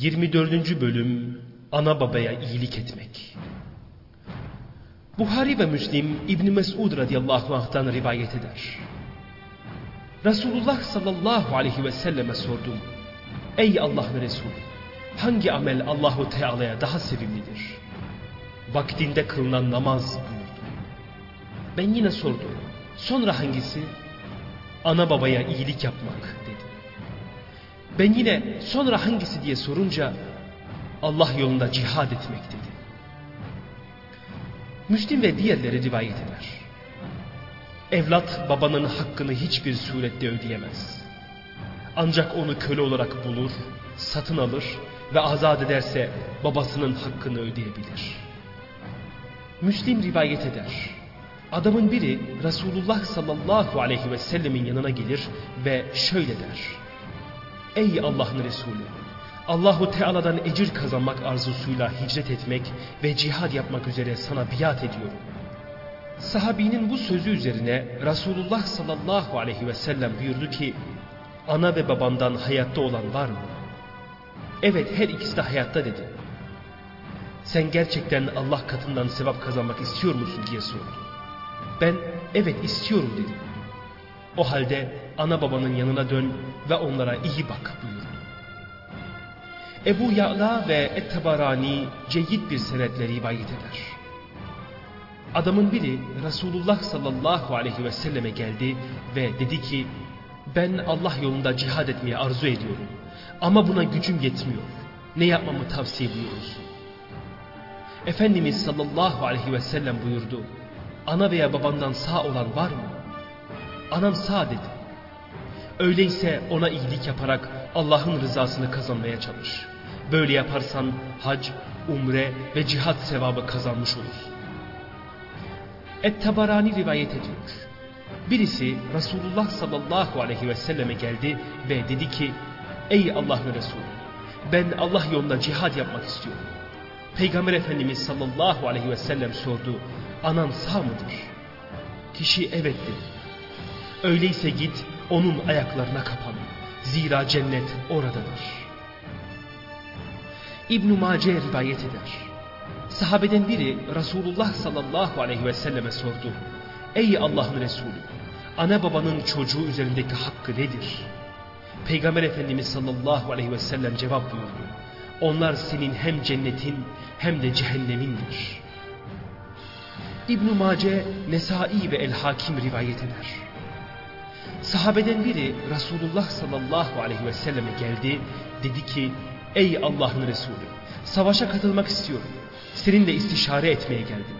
24. Bölüm Ana babaya iyilik etmek Buhari ve Müslim İbni Mesud radıyallahu anh'tan rivayet eder. Resulullah sallallahu aleyhi ve selleme sordum. Ey Allah'ın Resulü, hangi amel Allahu Teala'ya daha sevimlidir? Vaktinde kılınan namaz buyurdu. Ben yine sordum. Sonra hangisi? Ana babaya iyilik yapmak. Ben yine sonra hangisi diye sorunca Allah yolunda cihad etmek dedi. Müslim ve diğerleri rivayet eder. Evlat babanın hakkını hiçbir surette ödeyemez. Ancak onu köle olarak bulur, satın alır ve azat ederse babasının hakkını ödeyebilir. Müslim rivayet eder. Adamın biri Resulullah sallallahu aleyhi ve sellemin yanına gelir ve şöyle der. Ey Allah'ın Resulü! Allahu Teala'dan ecir kazanmak arzusuyla hicret etmek ve cihad yapmak üzere sana biat ediyorum. Sahabinin bu sözü üzerine Resulullah sallallahu aleyhi ve sellem buyurdu ki, ana ve babandan hayatta olan var mı? Evet her ikisi de hayatta dedi. Sen gerçekten Allah katından sevap kazanmak istiyor musun diye sordu. Ben evet istiyorum dedim. O halde ana babanın yanına dön ve onlara iyi bak buyurdu. Ebu Ya'la ve Et-Tabarani ceyyid bir senetle rivayet eder. Adamın biri Resulullah sallallahu aleyhi ve selleme geldi ve dedi ki ben Allah yolunda cihad etmeyi arzu ediyorum ama buna gücüm yetmiyor. Ne yapmamı tavsiye buyurursun? Efendimiz sallallahu aleyhi ve sellem buyurdu. Ana veya babandan sağ olan var mı? Anam sağ dedi. Öyleyse ona iyilik yaparak Allah'ın rızasını kazanmaya çalış. Böyle yaparsan hac, umre ve cihat sevabı kazanmış olursun. Et-Tabarani rivayet ediyor. Birisi Resulullah sallallahu aleyhi ve selleme geldi ve dedi ki Ey Allah'ın Resulü ben Allah yolunda cihad yapmak istiyorum. Peygamber Efendimiz sallallahu aleyhi ve sellem sordu anan sağ mıdır? Kişi evet dedi. Öyleyse git onun ayaklarına kapan. Zira cennet oradadır. İbn-i Mace rivayet eder. Sahabeden biri Resulullah sallallahu aleyhi ve selleme sordu. Ey Allah'ın Resulü, ana babanın çocuğu üzerindeki hakkı nedir? Peygamber Efendimiz sallallahu aleyhi ve sellem cevap buyurdu. Onlar senin hem cennetin hem de cehennemindir. İbn-i Mace, Nesai ve El-Hakim rivayet eder. Sahabeden biri Resulullah sallallahu aleyhi ve selleme geldi. Dedi ki ey Allah'ın Resulü savaşa katılmak istiyorum. Seninle istişare etmeye geldim.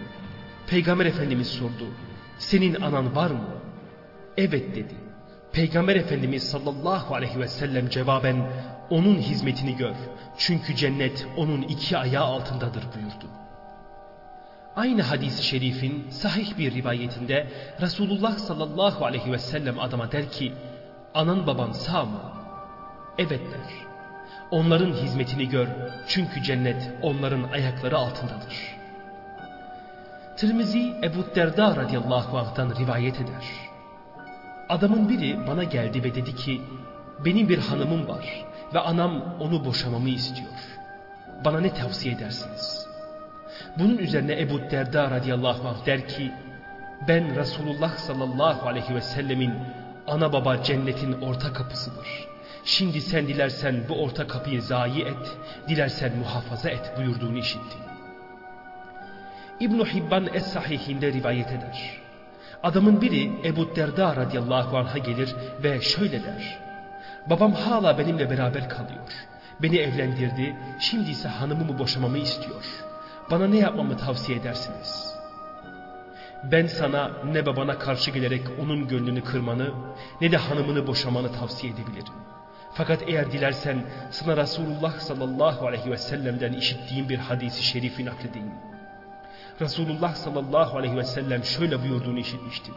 Peygamber Efendimiz sordu. Senin anan var mı? Evet dedi. Peygamber Efendimiz sallallahu aleyhi ve sellem cevaben onun hizmetini gör. Çünkü cennet onun iki ayağı altındadır buyurdu. Aynı hadis-i şerifin sahih bir rivayetinde Resulullah sallallahu aleyhi ve sellem adama der ki anan baban sağ mı? Evet der. Onların hizmetini gör çünkü cennet onların ayakları altındadır. Tirmizi Ebu Derda radıyallahu anh'tan rivayet eder. Adamın biri bana geldi ve dedi ki benim bir hanımım var ve anam onu boşamamı istiyor. Bana ne tavsiye edersiniz? Bunun üzerine Ebu Derda radıyallahu anh der ki ben Resulullah sallallahu aleyhi ve sellemin ana baba cennetin orta kapısıdır. Şimdi sen dilersen bu orta kapıyı zayi et, dilersen muhafaza et buyurduğunu işittim. İbn-i Hibban Es-Sahihinde rivayet eder. Adamın biri Ebu Derda radıyallahu anh'a gelir ve şöyle der. Babam hala benimle beraber kalıyor. Beni evlendirdi, şimdi ise hanımımı boşamamı istiyor. Bana ne yapmamı tavsiye edersiniz? Ben sana ne babana karşı gelerek onun gönlünü kırmanı ne de hanımını boşamanı tavsiye edebilirim. Fakat eğer dilersen sana Resulullah sallallahu aleyhi ve sellem'den işittiğim bir hadisi şerifi nakledeyim. Resulullah sallallahu aleyhi ve sellem şöyle buyurduğunu işitmiştim.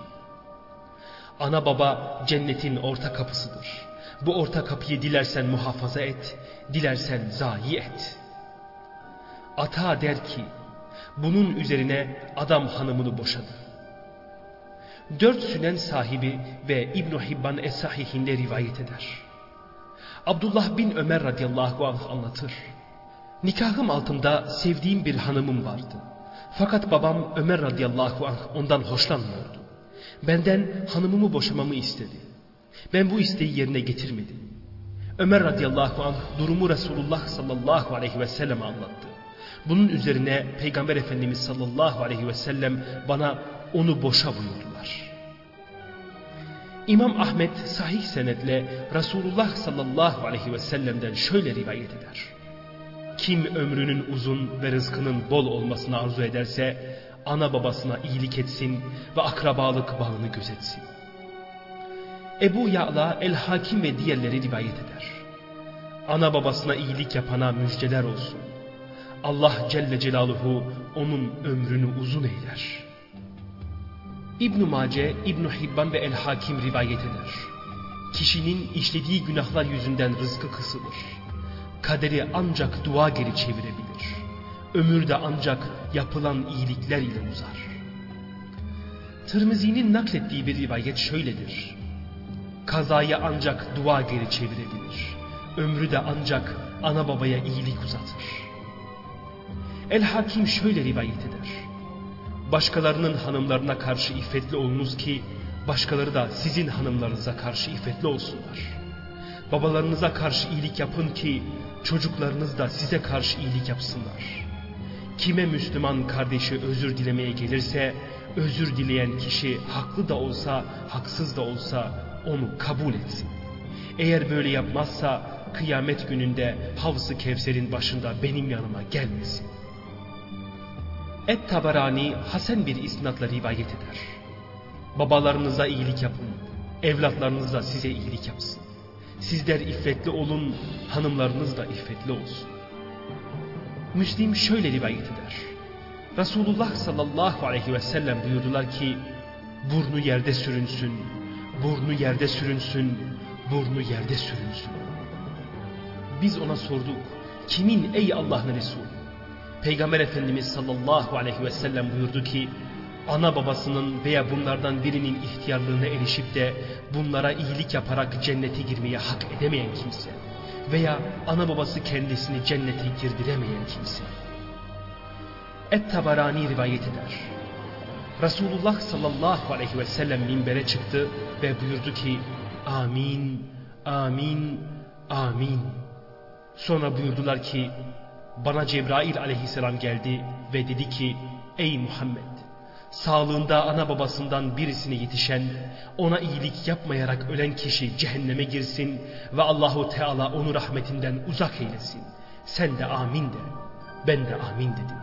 Ana baba cennetin orta kapısıdır. Bu orta kapıyı dilersen muhafaza et, dilersen zayi et. Ata der ki, bunun üzerine adam hanımını boşadı. Dört sünen sahibi ve İbn-i Hibban Es-Sahihinde rivayet eder. Abdullah bin Ömer radıyallahu anh anlatır. Nikahım altında sevdiğim bir hanımım vardı. Fakat babam Ömer radıyallahu anh ondan hoşlanmıyordu. Benden hanımımı boşamamı istedi. Ben bu isteği yerine getirmedim. Ömer radıyallahu anh durumu Resulullah sallallahu aleyhi ve sellem anlattı. Bunun üzerine Peygamber Efendimiz sallallahu aleyhi ve sellem bana onu boşa buyurdular. İmam Ahmet sahih senetle Resulullah sallallahu aleyhi ve sellem'den şöyle rivayet eder. Kim ömrünün uzun ve rızkının bol olmasını arzu ederse ana babasına iyilik etsin ve akrabalık bağını gözetsin. Ebu Ya'la El-Hakim ve diğerleri rivayet eder. Ana babasına iyilik yapana müjdeler olsun. Allah Celle Celaluhu onun ömrünü uzun eyler. İbn-i Mace, ibn Hibban ve El-Hakim rivayet eder. Kişinin işlediği günahlar yüzünden rızkı kısılır. Kaderi ancak dua geri çevirebilir. Ömür de ancak yapılan iyilikler ile uzar. Tirmizi'nin naklettiği bir rivayet şöyledir. Kazayı ancak dua geri çevirebilir. Ömrü de ancak ana babaya iyilik uzatır. El-Hakim şöyle rivayet eder. Başkalarının hanımlarına karşı iffetli olunuz ki başkaları da sizin hanımlarınıza karşı iffetli olsunlar. Babalarınıza karşı iyilik yapın ki çocuklarınız da size karşı iyilik yapsınlar. Kime Müslüman kardeşi özür dilemeye gelirse özür dileyen kişi haklı da olsa haksız da olsa onu kabul etsin. Eğer böyle yapmazsa kıyamet gününde Havz-ı Kevser'in başında benim yanıma gelmesin. Et-Tabarani Hasan bir isnatla rivayet eder. Babalarınıza iyilik yapın, evlatlarınız da size iyilik yapsın. Sizler iffetli olun, hanımlarınız da iffetli olsun. Müslim şöyle rivayet eder. Resulullah sallallahu aleyhi ve sellem buyurdular ki, burnu yerde sürünsün, burnu yerde sürünsün, burnu yerde sürünsün. Biz ona sorduk, kimin ey Allah'ın Resulü? Peygamber Efendimiz sallallahu aleyhi ve sellem buyurdu ki, ana babasının veya bunlardan birinin ihtiyarlığına erişip de bunlara iyilik yaparak cennete girmeye hak edemeyen kimse veya ana babası kendisini cennete girdiremeyen kimse. Et-Tabarani rivayet eder. Resulullah sallallahu aleyhi ve sellem minbere çıktı ve buyurdu ki, Amin, amin, amin. Sonra buyurdular ki, bana Cebrail aleyhisselam geldi ve dedi ki ey Muhammed sağlığında ana babasından birisine yetişen ona iyilik yapmayarak ölen kişi cehenneme girsin ve Allahu Teala onu rahmetinden uzak eylesin. Sen de amin de ben de amin dedim.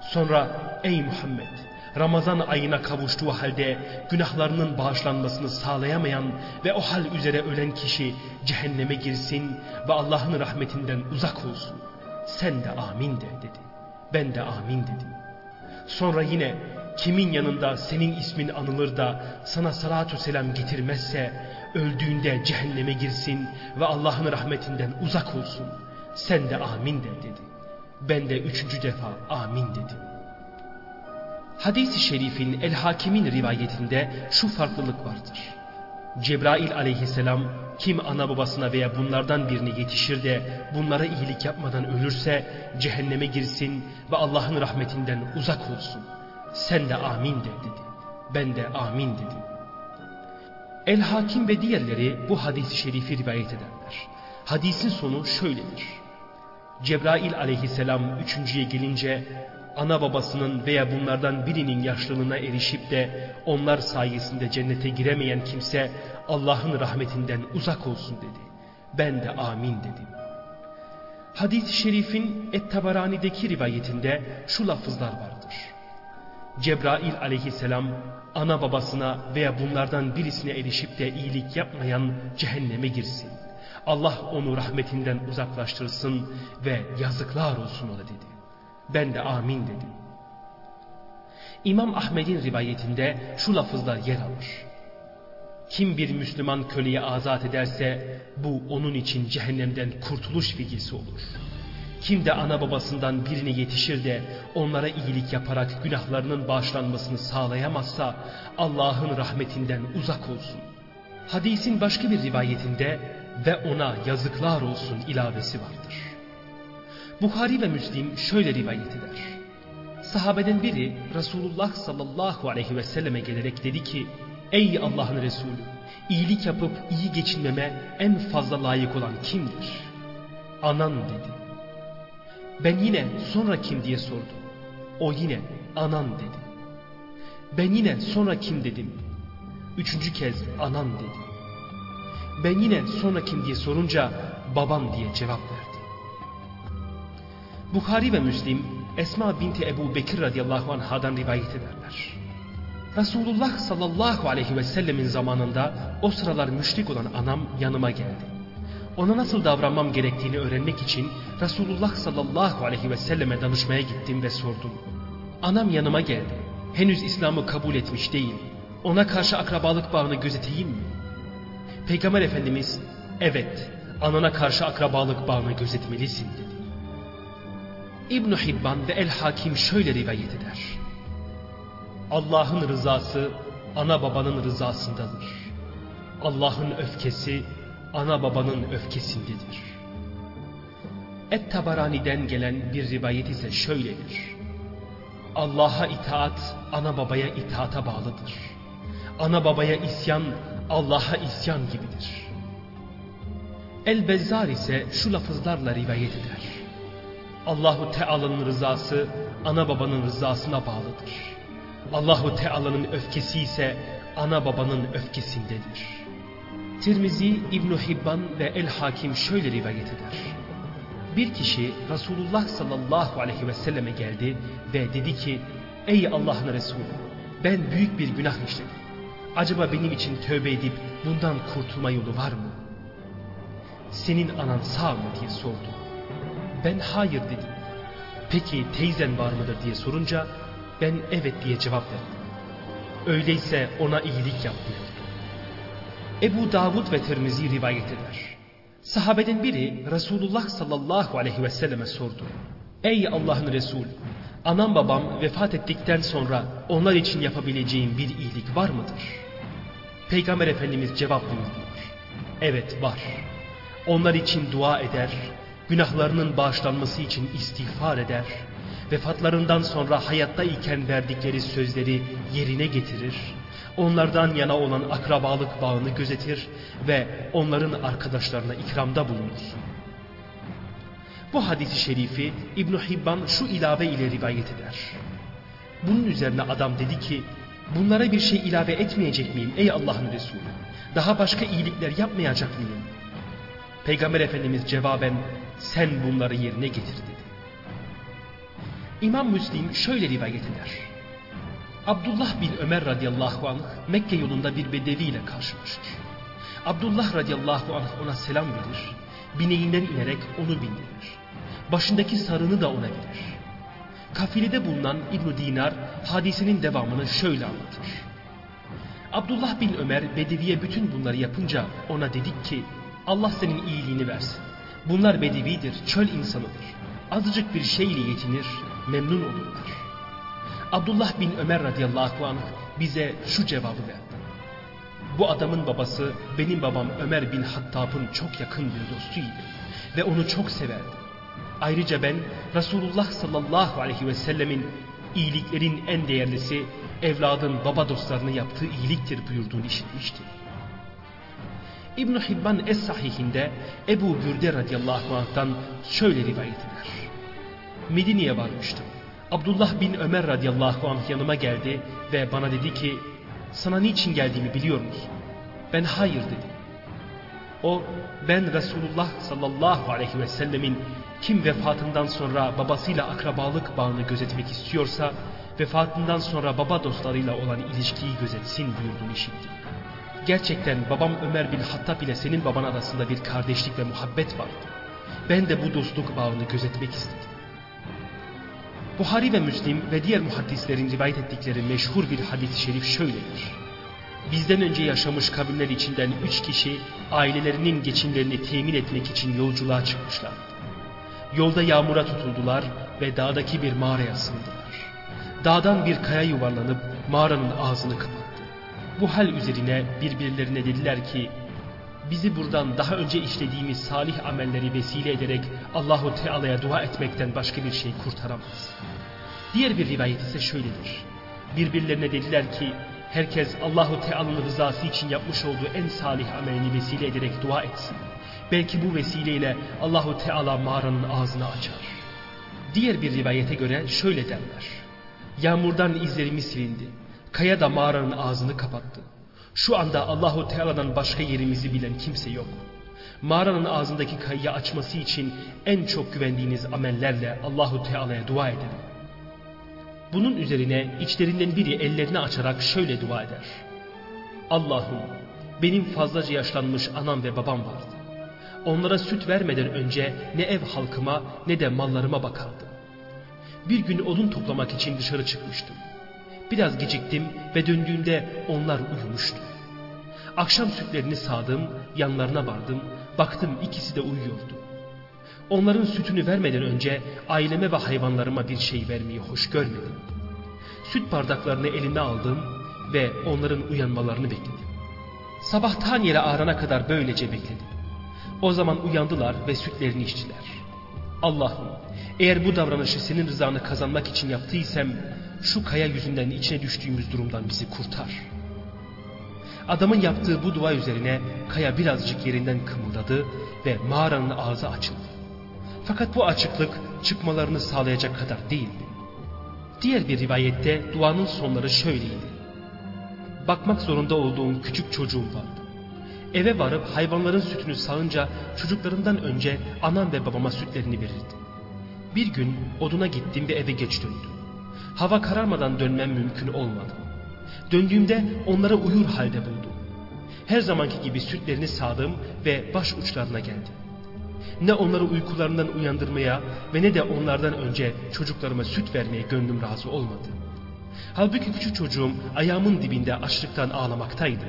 Sonra ey Muhammed Ramazan ayına kavuştuğu halde günahlarının bağışlanmasını sağlayamayan ve o hal üzere ölen kişi cehenneme girsin ve Allah'ın rahmetinden uzak olsun. Sen de amin de dedi. Ben de amin dedim. Sonra yine kimin yanında senin ismin anılır da sana salatü selam getirmezse öldüğünde cehenneme girsin ve Allah'ın rahmetinden uzak olsun. Sen de amin de dedi. Ben de üçüncü defa amin dedim. Hadis-i şerifin El-Hakim'in rivayetinde şu farklılık vardır. Cebrail aleyhisselam kim ana babasına veya bunlardan birine yetişir de bunlara iyilik yapmadan ölürse cehenneme girsin ve Allah'ın rahmetinden uzak olsun. Sen de amin de dedi. Ben de amin dedim. El-Hakim ve diğerleri bu hadis-i şerifi rivayet ederler. Hadisin sonu şöyledir. Cebrail aleyhisselam üçüncüye gelince ana babasının veya bunlardan birinin yaşlılığına erişip de onlar sayesinde cennete giremeyen kimse Allah'ın rahmetinden uzak olsun dedi. Ben de amin dedim. Hadis-i şerifin Et-Tabarani'deki rivayetinde şu lafızlar vardır. Cebrail aleyhisselam ana babasına veya bunlardan birisine erişip de iyilik yapmayan cehenneme girsin. Allah onu rahmetinden uzaklaştırsın ve yazıklar olsun ona dedi. Ben de amin dedim. İmam Ahmet'in rivayetinde şu lafızlar yer alır. Kim bir Müslüman köleyi azat ederse bu onun için cehennemden kurtuluş bilgisi olur. Kim de ana babasından birine yetişir de onlara iyilik yaparak günahlarının bağışlanmasını sağlayamazsa Allah'ın rahmetinden uzak olsun. Hadisin başka bir rivayetinde ve ona yazıklar olsun ilavesi vardır. Bukhari ve Müslim şöyle rivayet eder. Sahabeden biri Resulullah sallallahu aleyhi ve selleme gelerek dedi ki Ey Allah'ın Resulü iyilik yapıp iyi geçinmeme en fazla layık olan kimdir? Anan dedi. Ben yine sonra kim diye sordum. O yine anan dedi. Ben yine sonra kim dedim. Üçüncü kez anan dedi. Ben yine sonra kim diye sorunca babam diye cevap verdi. Bukhari ve Müslim Esma binti Ebu Bekir radıyallahu anhadan rivayet ederler. Resulullah sallallahu aleyhi ve sellemin zamanında o sıralar müşrik olan anam yanıma geldi. Ona nasıl davranmam gerektiğini öğrenmek için Resulullah sallallahu aleyhi ve selleme danışmaya gittim ve sordum. Anam yanıma geldi. Henüz İslam'ı kabul etmiş değil. Ona karşı akrabalık bağını gözeteyim mi? Peygamber Efendimiz evet anana karşı akrabalık bağını gözetmelisin dedi. İbn Hibban ve El Hakim şöyle rivayet eder. Allah'ın rızası ana babanın rızasındadır. Allah'ın öfkesi ana babanın öfkesindedir. Et-Tabarani'den gelen bir rivayet ise şöyledir. Allah'a itaat ana babaya itaata bağlıdır. Ana babaya isyan Allah'a isyan gibidir. El-Bezzar ise şu lafızlarla rivayet eder. Allahu Teala'nın rızası ana babanın rızasına bağlıdır. Allahu Teala'nın öfkesi ise ana babanın öfkesindedir. Tirmizi, İbn Hibban ve El Hakim şöyle rivayet eder. Bir kişi Resulullah sallallahu aleyhi ve selleme geldi ve dedi ki Ey Allah'ın Resulü ben büyük bir günah işledim. Acaba benim için tövbe edip bundan kurtulma yolu var mı? Senin anan sağ mı diye sordu. Ben hayır dedim. Peki teyzen var mıdır diye sorunca ben evet diye cevap verdim. Öyleyse ona iyilik yap buyurdu. Ebu Davud ve Tirmizi rivayet eder. Sahabeden biri Resulullah sallallahu aleyhi ve selleme sordu. Ey Allah'ın Resulü, anam babam vefat ettikten sonra onlar için yapabileceğim bir iyilik var mıdır? Peygamber Efendimiz cevap buyurdular. Evet var. Onlar için dua eder, günahlarının bağışlanması için istiğfar eder, vefatlarından sonra hayatta iken verdikleri sözleri yerine getirir, onlardan yana olan akrabalık bağını gözetir ve onların arkadaşlarına ikramda bulunur. Bu hadisi şerifi İbn Hibban şu ilave ile rivayet eder. Bunun üzerine adam dedi ki, bunlara bir şey ilave etmeyecek miyim ey Allah'ın Resulü? Daha başka iyilikler yapmayacak mıyım? Peygamber Efendimiz cevaben sen bunları yerine getir dedi. İmam Müslim şöyle rivayet eder. Abdullah bin Ömer radıyallahu anh Mekke yolunda bir bedeviyle karşılaşır. Abdullah radıyallahu anh ona selam verir, bineğinden inerek onu bindirir. Başındaki sarını da ona verir. Kafilede bulunan İbn Dinar hadisenin devamını şöyle anlatır. Abdullah bin Ömer Bedevi'ye bütün bunları yapınca ona dedik ki Allah senin iyiliğini versin. Bunlar bedevidir, çöl insanıdır. Azıcık bir şey ile yetinir, memnun olurlar. Abdullah bin Ömer radıyallahu anh bize şu cevabı verdi. Bu adamın babası benim babam Ömer bin Hattab'ın çok yakın bir dostuydu ve onu çok severdi. Ayrıca ben Resulullah sallallahu aleyhi ve sellemin iyiliklerin en değerlisi evladın baba dostlarını yaptığı iyiliktir buyurduğunu işitmiştim. İbn Hibban Es-Sahihinde Ebu Bürde radıyallahu anh'tan şöyle rivayet eder. Medine'ye varmıştım. Abdullah bin Ömer radıyallahu anh yanıma geldi ve bana dedi ki sana niçin geldiğimi biliyor musun? Ben hayır dedim. O ben Resulullah sallallahu aleyhi ve sellemin kim vefatından sonra babasıyla akrabalık bağını gözetmek istiyorsa vefatından sonra baba dostlarıyla olan ilişkiyi gözetsin buyurduğunu işittim. Gerçekten babam Ömer bin Hattab ile senin baban arasında bir kardeşlik ve muhabbet vardı. Ben de bu dostluk bağını gözetmek istedim. Buhari ve Müslim ve diğer muhaddislerin rivayet ettikleri meşhur bir hadis-i şerif şöyledir. Bizden önce yaşamış kavimler içinden üç kişi ailelerinin geçimlerini temin etmek için yolculuğa çıkmışlar. Yolda yağmura tutuldular ve dağdaki bir mağaraya sığındılar. Dağdan bir kaya yuvarlanıp mağaranın ağzını kapattı. Bu hal üzerine birbirlerine dediler ki bizi buradan daha önce işlediğimiz salih amelleri vesile ederek Allahu Teala'ya dua etmekten başka bir şey kurtaramaz. Diğer bir rivayet ise şöyledir. Birbirlerine dediler ki herkes Allahu Teala'nın rızası için yapmış olduğu en salih amelini vesile ederek dua etsin. Belki bu vesileyle Allahu Teala mağaranın ağzını açar. Diğer bir rivayete göre şöyle derler. Yağmurdan izlerimiz silindi. Kaya da mağaranın ağzını kapattı. Şu anda Allahu Teala'dan başka yerimizi bilen kimse yok. Mağaranın ağzındaki kayayı açması için en çok güvendiğiniz amellerle Allahu Teala'ya dua edin. Bunun üzerine içlerinden biri ellerini açarak şöyle dua eder. Allah'ım benim fazlaca yaşlanmış anam ve babam vardı. Onlara süt vermeden önce ne ev halkıma ne de mallarıma bakardım. Bir gün odun toplamak için dışarı çıkmıştım. Biraz geciktim ve döndüğümde onlar uyumuştu. Akşam sütlerini sağdım, yanlarına vardım, baktım ikisi de uyuyordu. Onların sütünü vermeden önce aileme ve hayvanlarıma bir şey vermeyi hoş görmedim. Süt bardaklarını eline aldım ve onların uyanmalarını bekledim. Sabahtan yere ağrana kadar böylece bekledim. O zaman uyandılar ve sütlerini içtiler. Allah'ım eğer bu davranışı senin rızanı kazanmak için yaptıysam şu kaya yüzünden içine düştüğümüz durumdan bizi kurtar. Adamın yaptığı bu dua üzerine kaya birazcık yerinden kımıldadı ve mağaranın ağzı açıldı. Fakat bu açıklık çıkmalarını sağlayacak kadar değildi. Diğer bir rivayette duanın sonları şöyleydi. Bakmak zorunda olduğum küçük çocuğum vardı. Eve varıp hayvanların sütünü sağınca çocuklarından önce anam ve babama sütlerini verirdi. Bir gün oduna gittim ve eve geç döndüm. Hava kararmadan dönmem mümkün olmadı. Döndüğümde onları uyur halde buldum. Her zamanki gibi sütlerini sağdım ve baş uçlarına geldim. Ne onları uykularından uyandırmaya ve ne de onlardan önce çocuklarıma süt vermeye gönlüm razı olmadı. Halbuki küçük çocuğum ayağımın dibinde açlıktan ağlamaktaydı.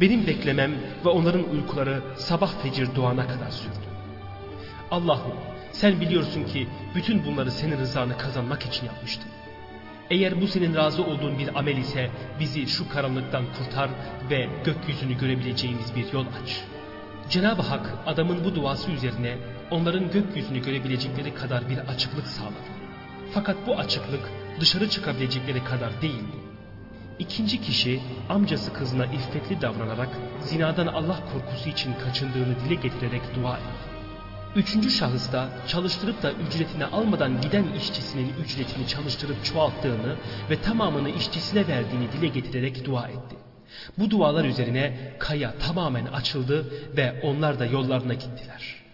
Benim beklemem ve onların uykuları sabah fecir doğana kadar sürdü. Allah'ım sen biliyorsun ki bütün bunları senin rızanı kazanmak için yapmıştım. Eğer bu senin razı olduğun bir amel ise bizi şu karanlıktan kurtar ve gökyüzünü görebileceğimiz bir yol aç. Cenab-ı Hak adamın bu duası üzerine onların gökyüzünü görebilecekleri kadar bir açıklık sağladı. Fakat bu açıklık dışarı çıkabilecekleri kadar değildi. İkinci kişi amcası kızına iffetli davranarak zinadan Allah korkusu için kaçındığını dile getirerek dua etti. Üçüncü şahıs da çalıştırıp da ücretini almadan giden işçisinin ücretini çalıştırıp çoğalttığını ve tamamını işçisine verdiğini dile getirerek dua etti. Bu dualar üzerine kaya tamamen açıldı ve onlar da yollarına gittiler.